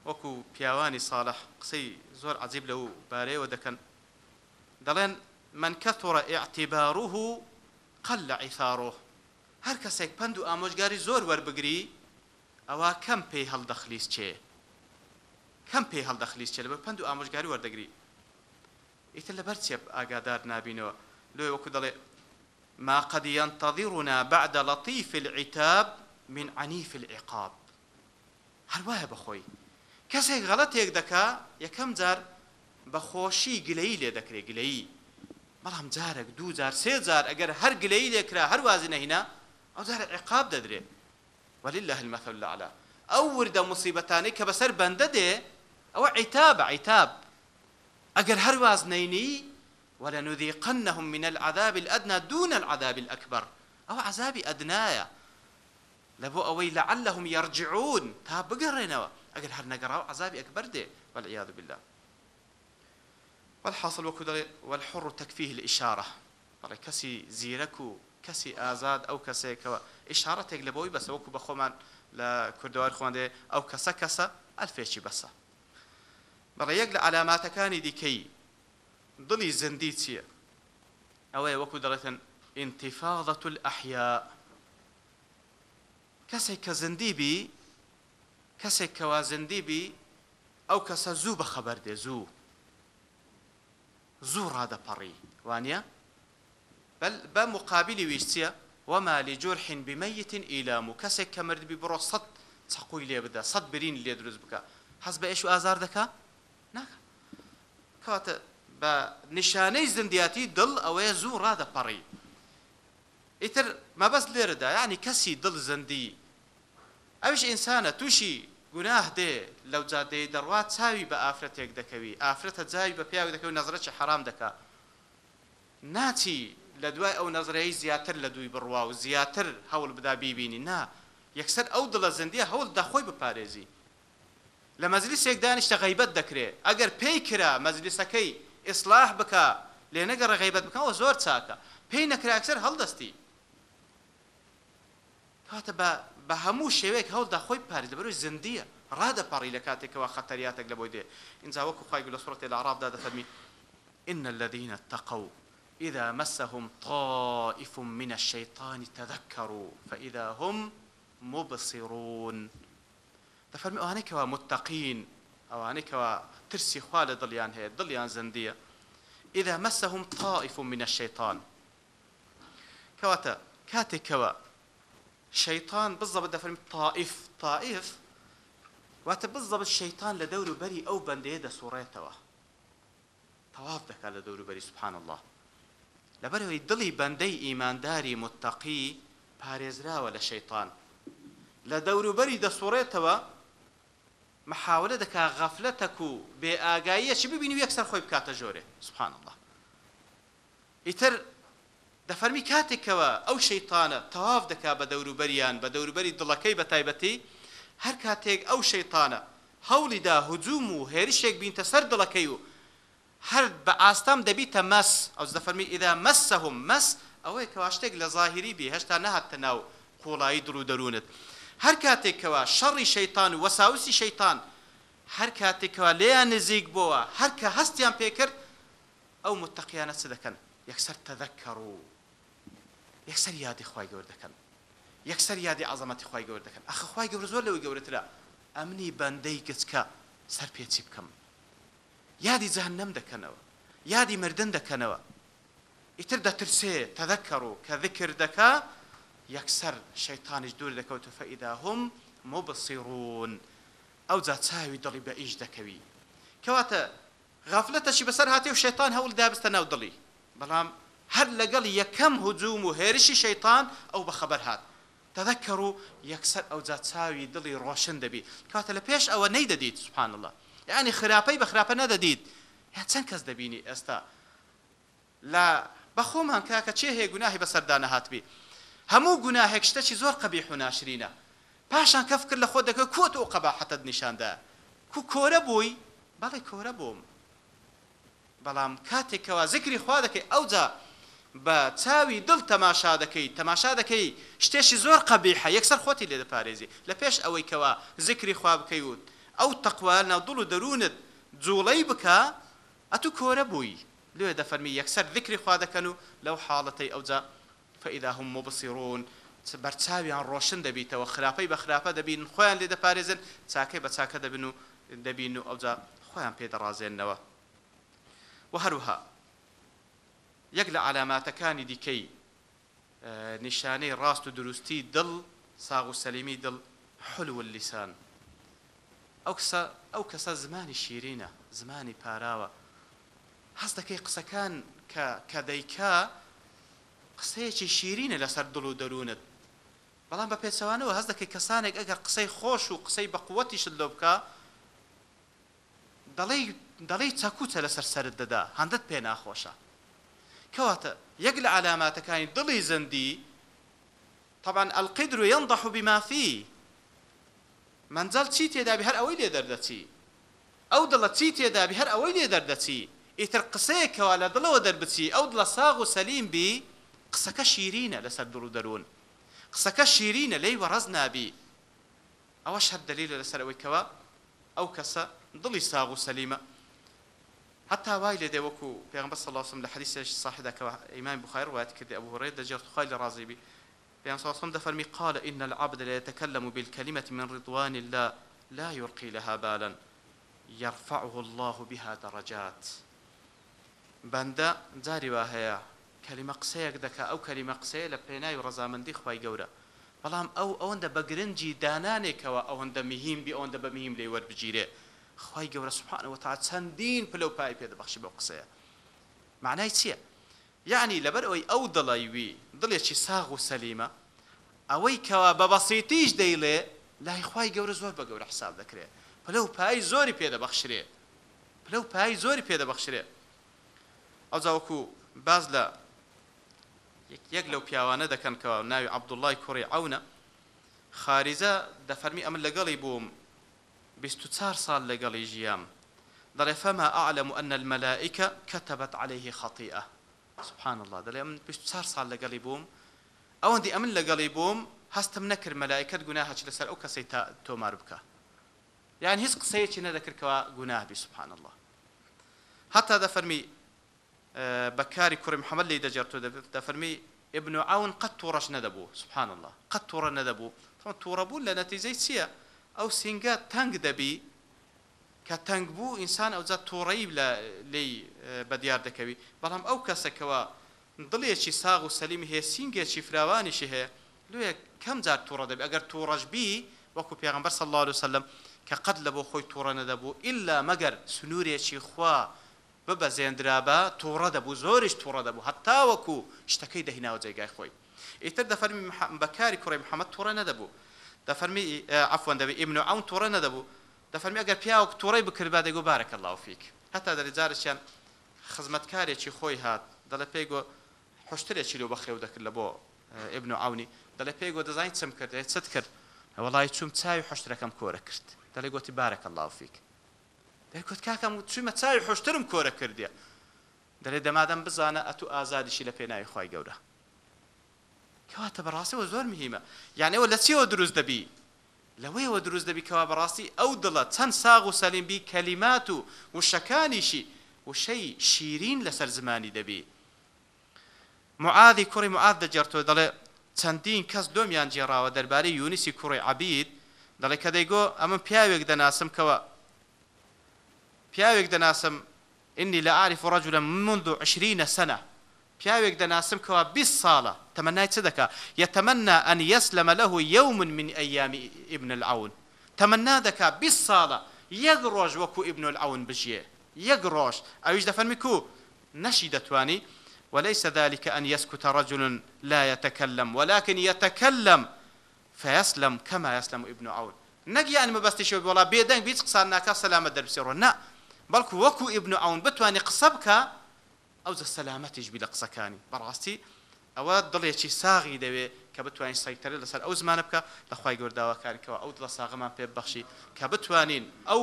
وەکو پیاوانی ساڵح قسەی زۆر عجیب لەو بارەیەوە دەکەن دەڵێن من كثر اعتباره قل عثاره هەر کەسێک پند و ئامۆژگاری زۆر وەربگری ئەوە کەم پێی هەڵدەخلیس چێ کەم پێی هەڵدەخلیس چێ لەبەر پند و ئامۆژگاری وەردەگری ئیتر لەبەر چێپ ئاگادار نابینەوە لۆ وەکو دەڵێ ما قد ينتظرنا بعد لطيف العتاب من عنيف العقاب هەر وایە بەخۆی کەسێک غەڵەتێک دەکا یەکەم جار بە خۆشی گلەیی لێ دەکرێ گلەیی بەڵام جارێک دوجار سێجار ئەگەر هەر گلەی لێکرا هەر وازی نەهینا ئەو جارە عقاب دەدرێ وەلله المەثل الأعلى ئەو وردە مصیبەتانی کە بەسەر بەندە دێ ئەوە عیتابە عیتاب ئەگەر هەر واز نەینی ولنذيقنهم من العذاب الأدنى دون العذاب الأكبر أو عذاب أدنايا لبو أوي لعلهم يرجعون تا بقرنوا أقل هر نقراو عذاب أكبر دي والعياذ بالله والحاصل وەکو دەڵێ والحڕ تەکفیه الإشارە بەڵێ کەسی زیرەک و کەسی ئازاد ئەو کەسێکەوە ئشارەتێک لە بەوەی بەسەوەکو بە خۆمان لە کوردوار خۆندێ ئەو کەسە کەسە ئەلفێکی بەسە بەڕێ یەک لە علاماتەکانی دیکەی دڵی زەندی چییە ئەوەیە وەکو دەڵێتن انتفاضة الأحياء کەسێک کە زەندیبی کەسێک کەوا زەندیبی ئەو کەسە زوو بە خەبەر دێ زوو زوو ڕادەپەڕی وانە بە مقابلی ویستە وەما لە جۆرحین بمەیتین ئیلام و کەسێک کە مردبی بڕۆ سەد چقوی لێ بدە سەد برین لێ دروست بکە حەز بە ئێش و ئازار دەکا ناکە کەواتە بە نیشانەی زندیاتی دڵ ئەوەیە زوو ڕادەپەڕی ئیتر مەبەست لێرەدا ینی کەسی دڵ زەندی ئەوش ئینسانە تووشی گوناه دێ لەو جادەی دەڕوات چاوی بە ئافرەتێک دەکەوی ئافرەتە جاوی بە پیاوی دەکەوی نەزرەی حرام دکا ناچی لە دوای ئەو نەزرەی زیاتر لە دوی بڕوا و زیاتر هەوڵ بدا بیبینی نا یەکسەر ئەو دڵە زندیە هەوڵ داخۆی بپارێزی لە مەزلیسێک دانیشتە غیبەت دەکرێت ئەگەر پێی کرا مەزلیسەکەی ئیسلاح بکە لێ نەگەڕە غیبەت بکەەوە زۆر چاکە پێی نەکراکسەر هەڵدەستی کاتە بە بە هەموو شێوەیەک هەڵدا خۆی پارێ لەبەروی زندیە ڕادەپەڕی لە کاتێکەوە خەتەریاتێک لە بۆی دێ اینجا وەکو خی لە سوڕەتی لە عرابدا دەفەرمی إن الذين اتقوا إذا مسهم طائف من الشيطان تذكروا فإذا هم مبصرون دەفەرمی ئەوانێکەوە متتەقین ئەوانێکەوە ترسی خوا لە دڵیان هەیە دڵیان زندیە ئیدا مەسەهم تاائف منە شەیتان کەواتە کاتێکەوە شەیطان بالضبط دەفەرمی تائیف تائیف واتە بالضبط شەیطان لە دەوروبەری ئەو بەندەیە دەسوڕێتەوە تەواف دەکا لە دەوروبەری سبحان الله لەبەرەوەی دڵی بەندەی ئیمانداری متەقی پارێزراوە لە شەیطان لە دەوروبەری دەسوڕێتەوە محاولە دەکا غەفلەتەک و بێ ئاگاییەکی ببینی یەکسەر خۆی بکاتە ژۆرێ سبحان الله ئیتر دەفەرمی کاتێکەوە ئەو شەیتانە تەواف دەکا بە دەوروبەریان بە دەوروبەری دڵەکەی بە تایبەتی هەر کاتێک ئەو شەیتانە هەولیدا هجووم و هێرشێک بینتە سەر دڵەکەی و هەر بە ئاستام دەبیتە مەس ئەو دەفەرمی ئیدا مەسەهم مەس ئەوەی کەواشتێک لە ظاهری بی هەشتا نەهاتە ناو قوڵایی دڵ و دەروونت هەر کاتێکەوە شەڕی شەیتان و وەساوسی شەیتان هەر کاتێکەوە لێیان نزیک بووە هەر کە هەستیان پێکرد ئەو متەقییانە چ دەکەن یەکسەر تەذەکەڕوو یەکسەر یادی خی گەور دەکەن یەکسەر یادی ئازەمەتی خی گەور دەکەن ئەخ خی گەور زۆر لەوەی گەورەترە ئەمنی بەندەی گچکە سەر پێچی بکەم یادی جەهنم دەکەنەوە یادی مردن دەکەنەوە ئیتر دەترسێ تەدەکەڕ و کە ذکر دەکە یەکسەر شەیتانیش دوور دەکەوتە فەئیدا هم مبصرون ئەو جا چاوی دڵی بە ئیش دەکەوی کەواتە غافلەتەشی بەسەر هاتی و شێتان هەوڵ دابستە ناو دڵی بەڵام هەر لەگەڵ یەکەم هجووم و هێرشی شەیتان ئەو بەخەبەر هات تذكر و یەکسەر ئەو جا چاوی دڵی ڕۆشن دەبی کاتە لە پێش ئەوە نەیدەدیت سبحان الله یعنی خراپەی بە خراپە نەدەدیت یا چەند کەس دەبینی ئێستا لە بەخۆمان کاکە چێ هەیە گوناهی بەسەردانە هاتبی هەموو گوناهێک شتەی زۆر قبیح و ناشرینە پاشان کەف کرد لە خۆ دەکە کۆت و قەباحەتت نیشاندا کو کۆرە بووی بەڵێ کۆرە بووم بەڵام کاتێکەوە ذکری خوا دەکەی ئەوجا بە چاوی دڵ تەماشا دەکەی تەماشا دەکەی شتێکی زۆر قەبیحە یەکسەر خۆتی لێ دەپارێزی لە پێش ئەوەی کەوا زیکری خوا بکەی وت ئەو تەقوا ناو دڵ و دەروونت جوڵەی بکە ئەتو کۆرە بووی لێ دەفەرمی یەکسەر ذکری خوا دەکەن و لەو حاڵەتی ئەوجا فەئیدا هم مبسیڕون بەرچاویان ڕۆشن دەبیتەوە خراپەی بە خراپە دەبین خۆیان لێ دەپارێزن چاکەی بە چاکە دەبن و دەبین و ئەوجا خۆیان پێدەڕازێنەوە و هەروها یەک لە علاماتەکانی دیکەی نیشانەی ڕاست و دروستی دڵ ساغ و سەلیمی دڵ حلو لیسان ئەو کەسە ئەو کەسە زمانی شیرینە زمانی پاراوە هەست دەکەی قسەکان کە دەیکا قسەیەکی شیرینە لەسەر دڵ و دەروونت بەڵام بە پێچەوانەوە هەست دەکەی کەسانێک ئەگەر قسەی خۆش و قسەی بەقوەتی شت لۆ بکە دەڵی چەکوچە لەسەر سرت دەدا هەندت پێ ناخۆشە کەواتە یەک لە علاماتەکانی دڵی زەندی طبعا القدر ينضح بما فيه منزل چی تێدا بهر ئەوەی لێ دەردەچی ئەو دڵە چی تێدا بهر ئەوەی لێ دەردەچی ئیتر قسەیەکەوە لە دڵەوە دەربچی ئەو دڵە ساغ و سەلیم بی قسەکە شیرینە لەسەر دڵ و دەروون قسەکە شیرینە لەی وەڕز نابی ئەوەش هەر دەلیلە لەسەرەوەیکەوە ئەو کەسە دڵی ساغ و سەلیمە حتى واي لدي وكو بيغمبر صلى الله عليه وسلم لحديث صاحب ذاك إمام بخير وات كذا أبو هريرة دجرت خالي رازي بي بيغمبر صلى الله عليه وسلم فرمي قال إن العبد لا يتكلم بالكلمة من رضوان الله لا يلقي لها بالا يرفعه الله بها درجات بندا جاري وهي کەلیمە قسەیەک دەکا ئەو کەلیمە قسەیە لە پێناوی ڕزامەندی خی گەورە بەڵام ئەو ئەوەندە بەگرنجی دانانێکەوە ئەوەندە میهیم بی ئەوەندە بە میهیم لێ وەربگیرێ خی گەورە سوبحانەوە تا چەندین پلە و پای پێدەبەخشی بەو قسەیە معنای چییە؟ یعنی لەبەر ئەوی ئەو دڵیوی دڵێکی ساغ و سەلیمە ئەوەی کەوا بە بەسیتیش دەیڵێ لای خی گەورە زۆر بە گەورە حساب دەکرێت پلە و پای زۆری پێدەبەخشرێ پلە و پای زۆری پێدەبەخشرێ ئەو زاوەکو باز لە یەک لەو پیاوانە دەکەن کەەوە ناوی عبدوڵای کوڕی ئەوە خارزە دەفەرمی ئەمە لەگەڵی بووم 24 سال لەگەڵی ژیام دەڵێ فەما ئاعلم أن المەلائکە كتبت عليه خطيئة سبحان الله دەڵێ من 24 سال لەگەڵی بووم ئەوەندی ئەمن لەگەڵی بووم هەستم نەکرد مەلایکت گوناهچ لەسەر ئەو کەسی تا تۆمار بکە یان هیچ قسەیەکی نەدەکردکەوە گوناهبی سبحان الله حتا دەفەرمی بەکاری کوڕی محەممەد لی دەجێت دەفەرمی ابن عون قەت تووڕەش نەدەبوو سبحان الله قەت تووڕە نەدەبوو تۆ تووڕە بوو لە نەتیزەی چییە؟ ئەو سینگە تەنگ دەبی کە تەنگ بوو ئینسان ئەوجا تۆڕەی لە لی بەدیار دەکەوی بەڵام ئەو کەسەکەەوە دڵێکی ساغ و سەلیمی هەیە سینگێکی فراوانیشی هەیە لێ کەم جار تووڕە دەبێت ئەگەر تووڕەشبی وەکو پێغمبەر سەله و سلم کە قەت لە بۆ خۆی تووڕە نەدەبوو ئللا مەگەر سنوورێکی خوا ببە زێندرابە تووڕە دەبوو زۆریش تووڕە دەبوو هەتا وەکو شتەکەی دەهیناوە جێگای خۆی ئیتر دەفەرمی بەکاری کوڕی محەممەد تووڕە نەدەبوو دەفەرمی ئەفۆن دەبێت ئیمن و ئەو تووڕە نەدەبوو دەفەرمی ئەگەر پیاوە تووڕی بکرد با دەگو بارەکە لاوفیک هەتا دەرەجارشیان خزمەتکارێکی خۆی هات دەڵە پێی گۆ حشتێکی لەو بەخێو دەکرد لە بۆ ئبن و ئاونی دەڵێ پێی گۆ دەزانین چم کرد چت کرد وڵی چوم چاوی حشتەکەم کۆرە کرد دەڵێ گوتی بارەکە لاوفیک دەکوت کاکەم چوومە چاوی حشترم کۆرە کردیە دەڵێ دەمادەم بزانە ئەتو ئازادیشی لە پێناوی خی گەورە کەواتە بەڕاستیەوە زۆر مهمە یانەوە لە چیەوە دروست دەبی لەوەیەوە دروست دەبی کەوا بەڕاستی ئەو دڵە چەند ساغ و سەلیمبی کەلیمات و وشەکانیشی وشەی شیرین لەسەر زمانی دەبی معادی کوڕی معاد دەجێرتەوە دەڵێ چەندین کەس دۆمیان جێراوە دەربارەی یونیسی کوڕی عبید دەڵێ کە دەیگۆ ئەمە پیاوێک دەناسم کەوە پیاوێک دەناسم إني لأعرف رجلا منذ عشرين سنة پیاوێک دەناسم کەوا 20 ساڵە تەمەنای چ دەکا یەتەمەنا ئەن یەسلەمە لەهو یەومن من ئەیامی ئیبن العون تەمەنا دەکا 20 ساڵە یەک ڕۆژ وەکو ئیبن العون بژێ یەک ڕۆژ ئەویش دەفەرمی کو نەشی دەتوانی وليس ذلك أن يسكت رجل لا يتكلم ولكن يتكلم فيسلم كما يسلم ابن عون نەگی ئەمە بەستی شو وڵا بێدەنگ بیت قسان ناکە سەلامە دەربسیڕۆ نا بەڵکو وەکو ئبن ئەوون بتوانانی قسە بکە ئەو زە سەلامەتیش بی لە قسەکانی بەڕاستی ئەوە دڵێکی ساغی دەوێ کە بتوانین سایتەرە لەسەر ئەو زمانە بکە لەخوای گەورداواکارکەوە ئەو دڵە ساغمان پێ بەخشی کە بتوانین ئەو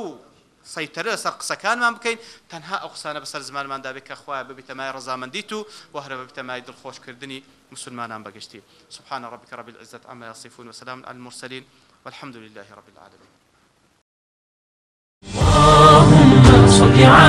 سەیتەرە لەسەر قسەکانمان بکەین تەنها ئەو قسانە بەسەر زمانمان دابێت کە خخوایە ببیتەمای ڕزامەندیت و وهرە ببیتەمای دڵخۆشکردنی مسلمانان بەگەشتی سبحانە ڕبیکە ڕبی العزت ئەمە یاسیفون وسلام المرسلین والحمد لله رب العالمين اللهم صل على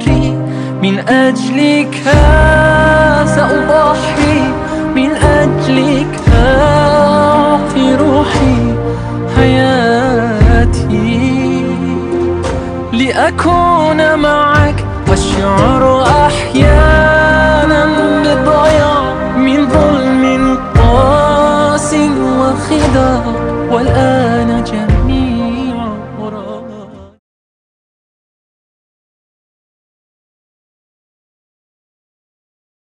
من أجلك سأضحي من أجلك أعطي روحي حياتي لأكون معك والشعر أحيانا بالضياع من ظلم قاس وخداع والآن جميل